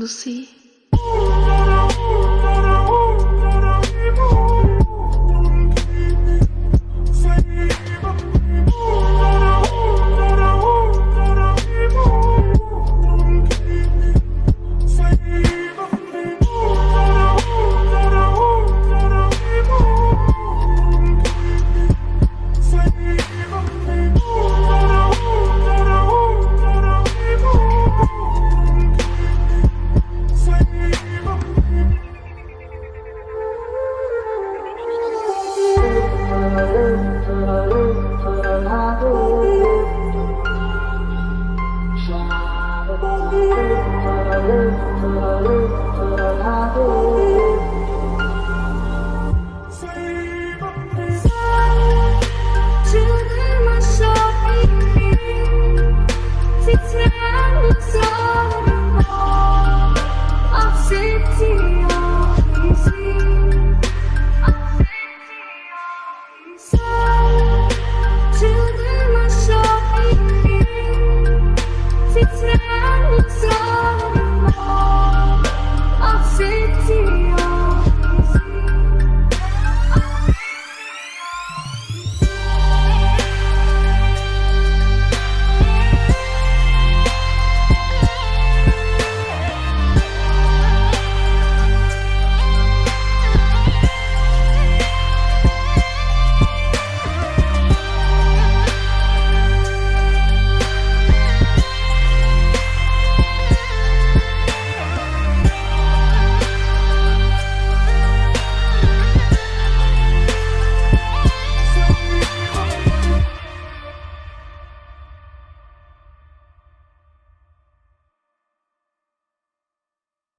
Lucy. So